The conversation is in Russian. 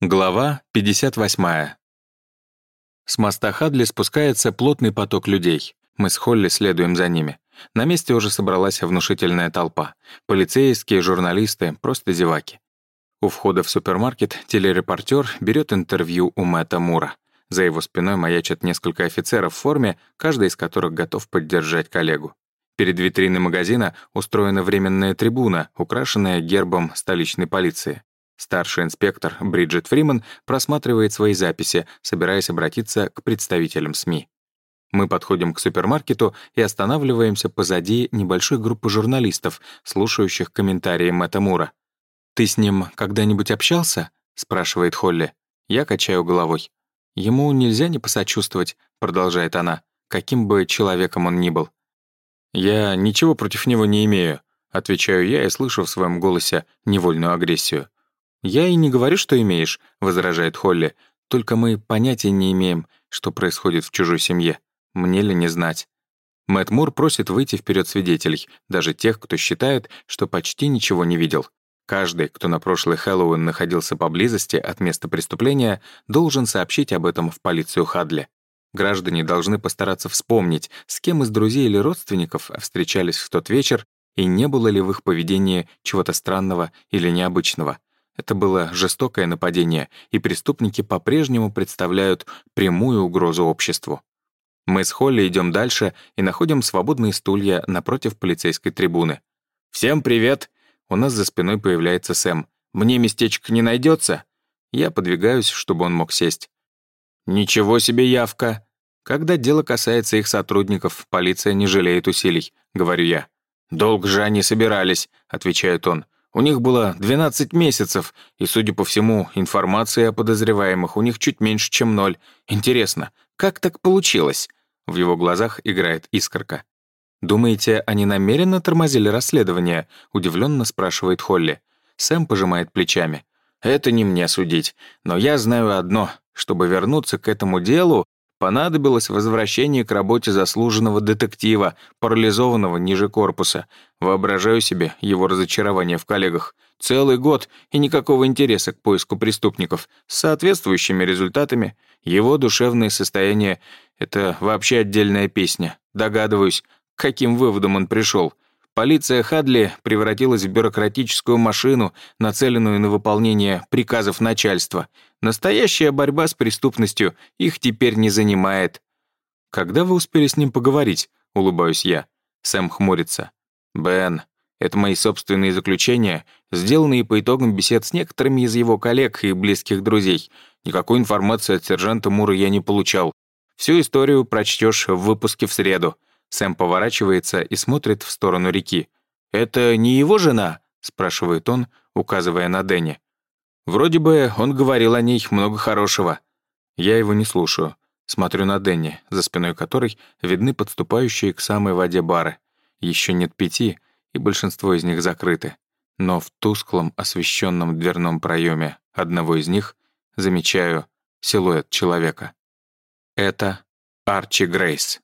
Глава 58. С моста Хадли спускается плотный поток людей. Мы с Холли следуем за ними. На месте уже собралась внушительная толпа. Полицейские, журналисты, просто зеваки. У входа в супермаркет телерепортер берет интервью у Мэтта Мура. За его спиной маячат несколько офицеров в форме, каждый из которых готов поддержать коллегу. Перед витриной магазина устроена временная трибуна, украшенная гербом столичной полиции. Старший инспектор Бриджит Фриман просматривает свои записи, собираясь обратиться к представителям СМИ. Мы подходим к супермаркету и останавливаемся позади небольшой группы журналистов, слушающих комментарии Мэтта Мура. «Ты с ним когда-нибудь общался?» — спрашивает Холли. Я качаю головой. «Ему нельзя не посочувствовать», — продолжает она, «каким бы человеком он ни был». «Я ничего против него не имею», — отвечаю я и слышу в своем голосе невольную агрессию. «Я и не говорю, что имеешь», — возражает Холли. «Только мы понятия не имеем, что происходит в чужой семье. Мне ли не знать?» Мэтт Мур просит выйти вперед свидетелей, даже тех, кто считает, что почти ничего не видел. Каждый, кто на прошлый Хэллоуин находился поблизости от места преступления, должен сообщить об этом в полицию Хадли. Граждане должны постараться вспомнить, с кем из друзей или родственников встречались в тот вечер и не было ли в их поведении чего-то странного или необычного. Это было жестокое нападение, и преступники по-прежнему представляют прямую угрозу обществу. Мы с Холли идем дальше и находим свободные стулья напротив полицейской трибуны. «Всем привет!» У нас за спиной появляется Сэм. «Мне местечко не найдется?» Я подвигаюсь, чтобы он мог сесть. «Ничего себе явка!» Когда дело касается их сотрудников, полиция не жалеет усилий, говорю я. «Долг же они собирались», — отвечает он. У них было 12 месяцев, и, судя по всему, информации о подозреваемых у них чуть меньше, чем ноль. Интересно, как так получилось?» В его глазах играет искорка. «Думаете, они намеренно тормозили расследование?» — удивленно спрашивает Холли. Сэм пожимает плечами. «Это не мне судить, но я знаю одно. Чтобы вернуться к этому делу, Понадобилось возвращение к работе заслуженного детектива, парализованного ниже корпуса. Воображаю себе его разочарование в коллегах. Целый год и никакого интереса к поиску преступников с соответствующими результатами. Его душевное состояние — это вообще отдельная песня. Догадываюсь, к каким выводам он пришел. Полиция Хадли превратилась в бюрократическую машину, нацеленную на выполнение приказов начальства. Настоящая борьба с преступностью их теперь не занимает. «Когда вы успели с ним поговорить?» — улыбаюсь я. Сэм хмурится. «Бен, это мои собственные заключения, сделанные по итогам бесед с некоторыми из его коллег и близких друзей. Никакой информации от сержанта Мура я не получал. Всю историю прочтешь в выпуске в среду. Сэм поворачивается и смотрит в сторону реки. «Это не его жена?» — спрашивает он, указывая на Дэнни. Вроде бы он говорил о ней много хорошего. Я его не слушаю. Смотрю на Дэнни, за спиной которой видны подступающие к самой воде бары. Еще нет пяти, и большинство из них закрыты. Но в тусклом освещенном дверном проеме одного из них замечаю силуэт человека. Это Арчи Грейс.